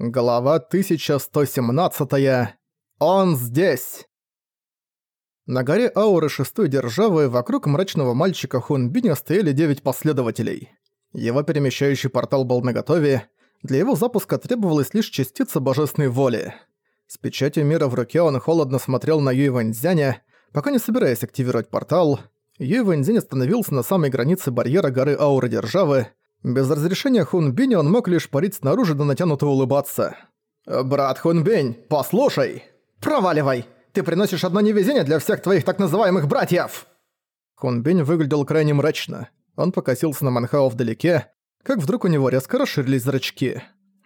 Глава 1117. Он здесь. На горе ауры шестой державы вокруг мрачного мальчика Хунбиня стояли девять последователей. Его перемещающий портал был наготове, для его запуска требовалась лишь частица божественной воли. С печатью мира в руке он холодно смотрел на Юй Вэньцзяня, пока не собираясь активировать портал. Юй Вэньцзянь остановился на самой границе барьера горы ауры державы, без разрешения Хунбини он мог лишь парить снаружи да натянуто улыбаться. «Брат Хунбинь, послушай!» «Проваливай! Ты приносишь одно невезение для всех твоих так называемых братьев!» Хунбинь выглядел крайне мрачно. Он покосился на Манхао вдалеке, как вдруг у него резко расширились зрачки.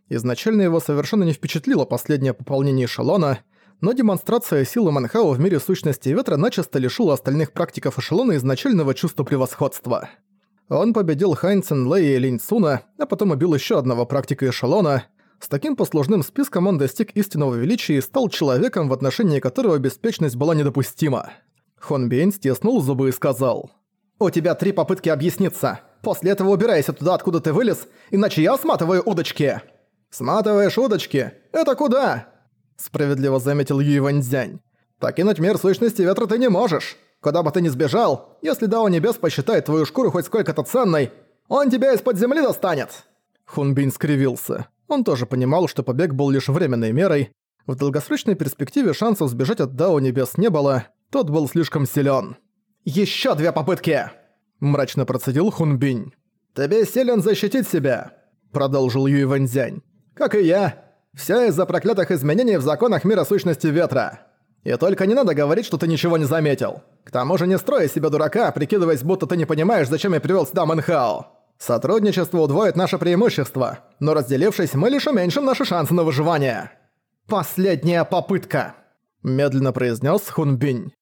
Изначально его совершенно не впечатлило последнее пополнение эшелона, но демонстрация силы Манхао в мире сущности ветра начисто лишила остальных практиков эшелона изначального чувства превосходства. Он победил Хайнсен Лэй и Линь Суна, а потом убил еще одного практика эшелона. С таким послужным списком он достиг истинного величия и стал человеком, в отношении которого беспечность была недопустима. Хон Бейн стеснул зубы и сказал. «У тебя три попытки объясниться. После этого убирайся туда, откуда ты вылез, иначе я сматываю удочки». «Сматываешь удочки? Это куда?» Справедливо заметил Юй Ваньцзянь. «Покинуть мир сущности ветра ты не можешь. Куда бы ты ни сбежал, если Дао Небес посчитает твою шкуру хоть сколько-то ценной, он тебя из-под земли достанет!» Хунбин скривился. Он тоже понимал, что побег был лишь временной мерой. В долгосрочной перспективе шансов сбежать от Дао Небес не было, тот был слишком силен. «Ещё две попытки!» – мрачно процедил Хунбинь. «Тебе силен защитить себя!» – продолжил Юй Вэньцзянь. «Как и я. Всё из-за проклятых изменений в законах мира сущности ветра. И только не надо говорить, что ты ничего не заметил. К тому же не строй себя дурака, прикидываясь, будто ты не понимаешь, зачем я привел сюда Мэнхао. Сотрудничество удвоит наше преимущество, но разделившись, мы лишь уменьшим наши шансы на выживание. Последняя попытка, медленно произнес Хунбинь.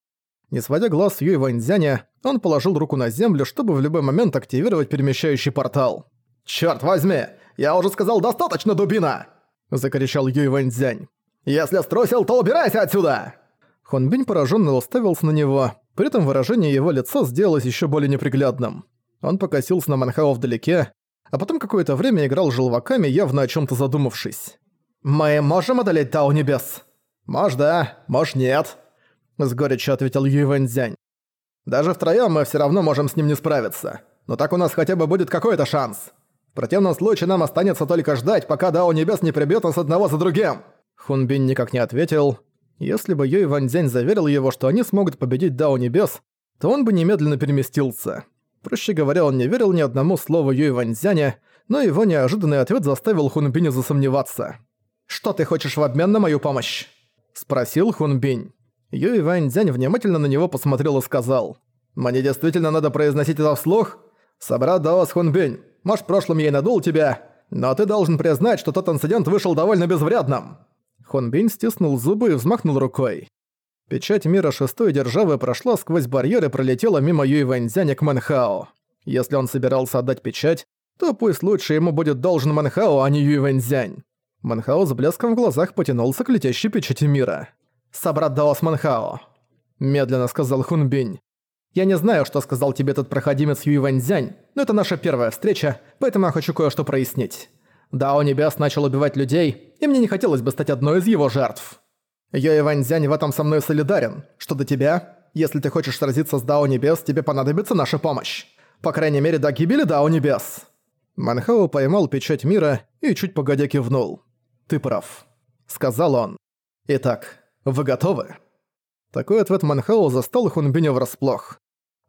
Не сводя глаз с Юй Ваньцзяня, он положил руку на землю, чтобы в любой момент активировать перемещающий портал. «Чёрт возьми! Я уже сказал достаточно, дубина!» – закричал Юй Ваньцзянь. «Если струсил, то убирайся отсюда!» Хонбинь пораженно уставился на него, при этом выражение его лица сделалось еще более неприглядным. Он покосился на Манхао вдалеке, а потом какое-то время играл желваками, явно о чем то задумавшись. «Мы можем одолеть Тау Небес?» «Может, да, может, нет», — с горечью ответил Юй Вэньцзянь. «Даже втроём мы все равно можем с ним не справиться. Но так у нас хотя бы будет какой-то шанс. В противном случае нам останется только ждать, пока Дао Небес не прибьёт нас одного за другим». Хунбин никак не ответил, если бы Юй Ваньцзянь заверил его, что они смогут победить Дао Небес, то он бы немедленно переместился. Проще говоря, он не верил ни одному слову Юй Ваньцзяня, но его неожиданный ответ заставил Хунбиня засомневаться. «Что ты хочешь в обмен на мою помощь?» – спросил Хунбинь. Юй Ваньцзянь внимательно на него посмотрел и сказал. «Мне действительно надо произносить это вслух? Собрат Даос Хунбинь, может, в прошлом я и надул тебя, но ты должен признать, что тот инцидент вышел довольно безвредным». Хонбин стиснул зубы и взмахнул рукой. Печать мира шестой державы прошла сквозь барьер и пролетела мимо Юй Вэньцзяня к Мэнхао. Если он собирался отдать печать, то пусть лучше ему будет должен Мэнхао, а не Юй Вэньцзянь. Мэнхао с блеском в глазах потянулся к летящей печати мира. «Собрат Даос Мэнхао», – медленно сказал Хунбинь. «Я не знаю, что сказал тебе этот проходимец Юй Вэньцзянь, но это наша первая встреча, поэтому я хочу кое-что прояснить. Дао Небес начал убивать людей, и мне не хотелось бы стать одной из его жертв. Я и Ваньзянь в этом со мной солидарен. Что до тебя? Если ты хочешь сразиться с Дао Небес, тебе понадобится наша помощь. По крайней мере, до гибели Дао Небес». Манхао поймал печать мира и чуть погодя кивнул. «Ты прав», — сказал он. «Итак, вы готовы?» Такой ответ Манхао застал Хунбиня врасплох.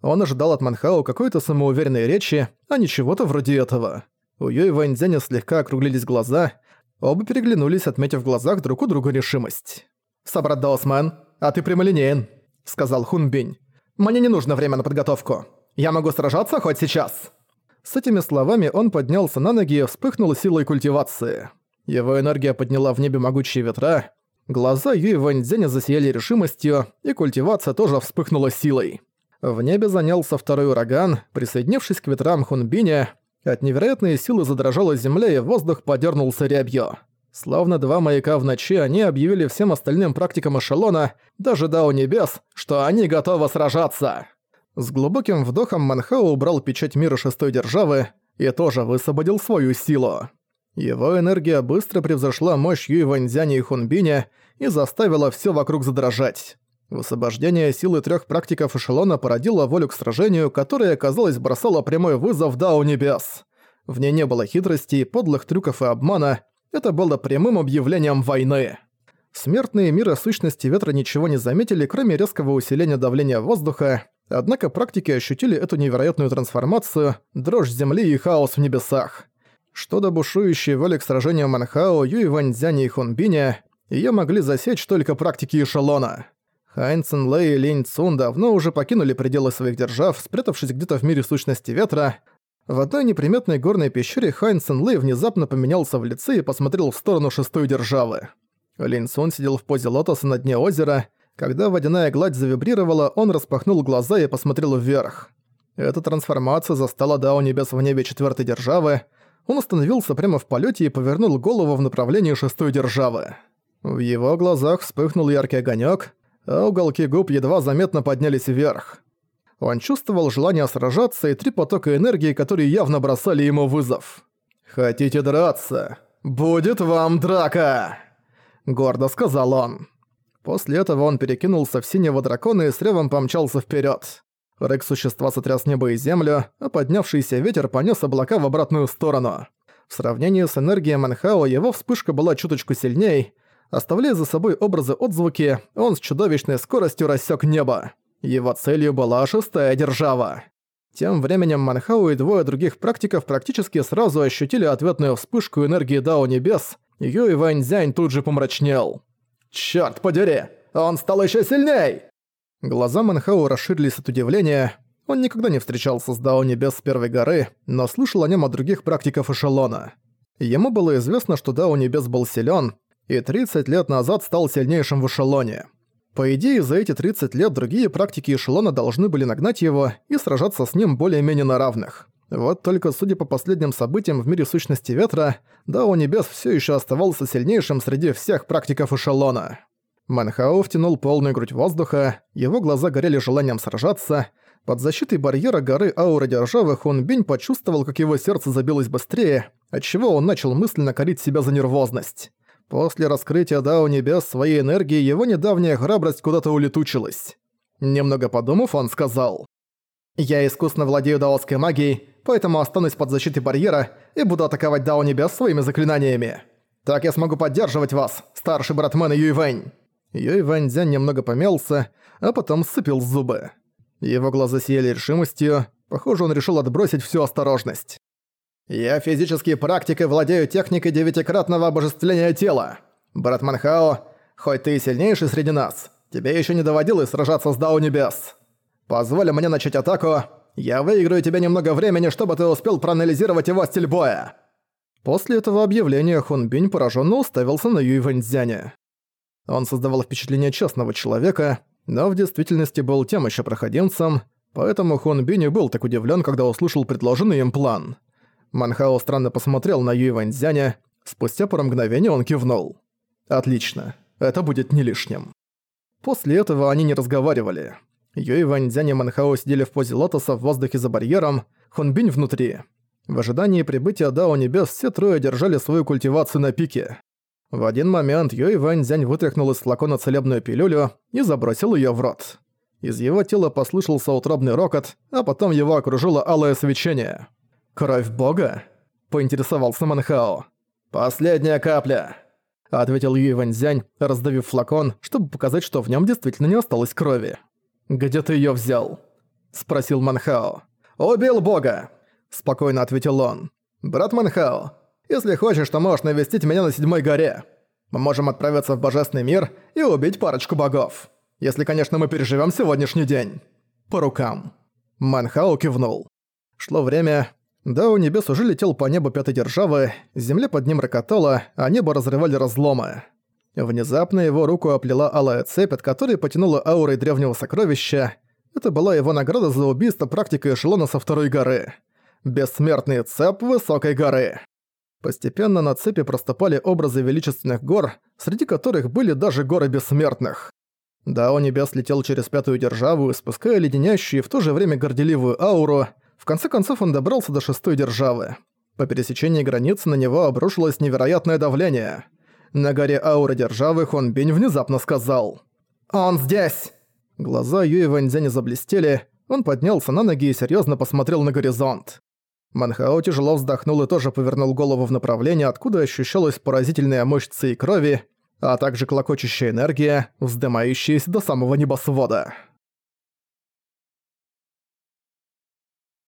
Он ожидал от Манхао какой-то самоуверенной речи, а не чего-то вроде этого. У Юй Вэньцзяня слегка округлились глаза, оба переглянулись, отметив в глазах друг у друга решимость. «Собрат Даосмен, а ты прямолинеен», — сказал Хун Бинь. «Мне не нужно время на подготовку. Я могу сражаться хоть сейчас». С этими словами он поднялся на ноги и вспыхнул силой культивации. Его энергия подняла в небе могучие ветра, глаза Юй Вэньцзяня засияли решимостью, и культивация тоже вспыхнула силой. В небе занялся второй ураган, присоединившись к ветрам Хунбиня, от невероятной силы задрожала земля, и воздух подернулся рябью. Словно два маяка в ночи, они объявили всем остальным практикам эшелона, даже Дао Небес, что они готовы сражаться. С глубоким вдохом Манхао убрал печать мира шестой державы и тоже высвободил свою силу. Его энергия быстро превзошла мощь Юй Ваньзяня и Хунбиня и заставила все вокруг задрожать. Высвобождение силы трех практиков эшелона породило волю к сражению, которая, казалось, бросала прямой вызов Дау Небес. В ней не было хитрости, подлых трюков и обмана, это было прямым объявлением войны. Смертные мира сущности ветра ничего не заметили, кроме резкого усиления давления воздуха, однако практики ощутили эту невероятную трансформацию, дрожь земли и хаос в небесах. Что до бушующей воли к сражению Манхао, Юй Ваньцзяня и Хунбиня, её могли засечь только практики эшелона. Хайн Цинлэй и Линь Цун давно уже покинули пределы своих держав, спрятавшись где-то в мире сущности ветра. В одной неприметной горной пещере Хайн Цинлэй внезапно поменялся в лице и посмотрел в сторону шестой державы. Линь Цун сидел в позе лотоса на дне озера. Когда водяная гладь завибрировала, он распахнул глаза и посмотрел вверх. Эта трансформация застала Дао Небес в небе четвертой державы. Он остановился прямо в полете и повернул голову в направлении шестой державы. В его глазах вспыхнул яркий огонек, а уголки губ едва заметно поднялись вверх. Он чувствовал желание сражаться и три потока энергии, которые явно бросали ему вызов. «Хотите драться? Будет вам драка!» гордо сказал он. После этого он перекинулся в синего дракона и с ревом помчался вперед. Рык существа сотряс небо и землю, а поднявшийся ветер понес облака в обратную сторону. В сравнении с энергией Манхао его вспышка была чуточку сильней. Оставляя за собой образы отзвуки, он с чудовищной скоростью рассек небо. Его целью была шестая держава. Тем временем Манхау и двое других практиков практически сразу ощутили ответную вспышку энергии Дао Небес, Юй Ваньзянь тут же помрачнел. «Чёрт подери! Он стал ещё сильней!» Глаза Манхау расширились от удивления. Он никогда не встречался с Дао Небес с первой горы, но слышал о нем от других практиков эшелона. Ему было известно, что Дао Небес был силен, и 30 лет назад стал сильнейшим в эшелоне. По идее, за эти 30 лет другие практики эшелона должны были нагнать его и сражаться с ним более-менее на равных. Вот только судя по последним событиям в мире сущности ветра, Дао Небес все еще оставался сильнейшим среди всех практиков эшелона. Манхао втянул полную грудь воздуха, его глаза горели желанием сражаться. Под защитой барьера горы Аура Державы Бинь почувствовал, как его сердце забилось быстрее, отчего он начал мысленно корить себя за нервозность. После раскрытия Дао Небес своей энергии его недавняя храбрость куда-то улетучилась. Немного подумав, он сказал... «Я искусно владею даосской магией, поэтому останусь под защитой барьера и буду атаковать Дао Небес своими заклинаниями. Так я смогу поддерживать вас, старший братмен Юйвэнь». Юйвэнь Дзянь немного помялся, а потом сцепил зубы. Его глаза сияли решимостью, похоже, он решил отбросить всю осторожность. «Я физический практик и владею техникой девятикратного обожествления тела. Брат Манхао, хоть ты и сильнейший среди нас, тебе еще не доводилось сражаться с Дао Небес. Позволь мне начать атаку, я выиграю тебе немного времени, чтобы ты успел проанализировать его стиль боя». После этого объявления Хун Бинь пораженно уставился на Юй Вэньцзяня. Он создавал впечатление честного человека, но в действительности был тем еще проходимцем, поэтому Хун Бинь был так удивлен, когда услышал предложенный им план. Манхао странно посмотрел на Юй Вэньцзяня, спустя пару мгновений он кивнул. «Отлично, это будет не лишним». После этого они не разговаривали. Юй Ваньцзянь и Манхао сидели в позе лотоса в воздухе за барьером, Хунбинь внутри. В ожидании прибытия Дао Небес все трое держали свою культивацию на пике. В один момент Юй Ваньцзянь вытряхнул из флакона целебную пилюлю и забросил ее в рот. Из его тела послышался утробный рокот, а потом его окружило алое свечение. «Кровь бога?» – поинтересовался Манхао. «Последняя капля!» – ответил Юй Ваньцзянь, раздавив флакон, чтобы показать, что в нем действительно не осталось крови. «Где ты её взял?» – спросил Манхао. «Убил бога!» – спокойно ответил он. «Брат Манхао, если хочешь, то можешь навестить меня на седьмой горе. Мы можем отправиться в божественный мир и убить парочку богов. Если, конечно, мы переживем сегодняшний день. По рукам». Манхао кивнул. Шло время. Да, у небес уже летел по небу пятой державы, земля под ним рокотала, а небо разрывали разломы. Внезапно его руку оплела алая цепь, от которой потянула аурой древнего сокровища. Это была его награда за убийство практика эшелона со второй горы. Бессмертный цеп высокой горы. Постепенно на цепи проступали образы величественных гор, среди которых были даже горы бессмертных. Дао Небес летел через пятую державу, испуская леденящую и в то же время горделивую ауру. В конце концов он добрался до шестой державы. По пересечении границы на него обрушилось невероятное давление. На горе ауры державы Хон Бинь внезапно сказал «Он здесь!». Глаза Юи Вэньцзяня заблестели, он поднялся на ноги и серьезно посмотрел на горизонт. Манхао тяжело вздохнул и тоже повернул голову в направлении, откуда ощущалась поразительная мощь ци и крови, а также клокочущая энергия, вздымающаяся до самого небосвода.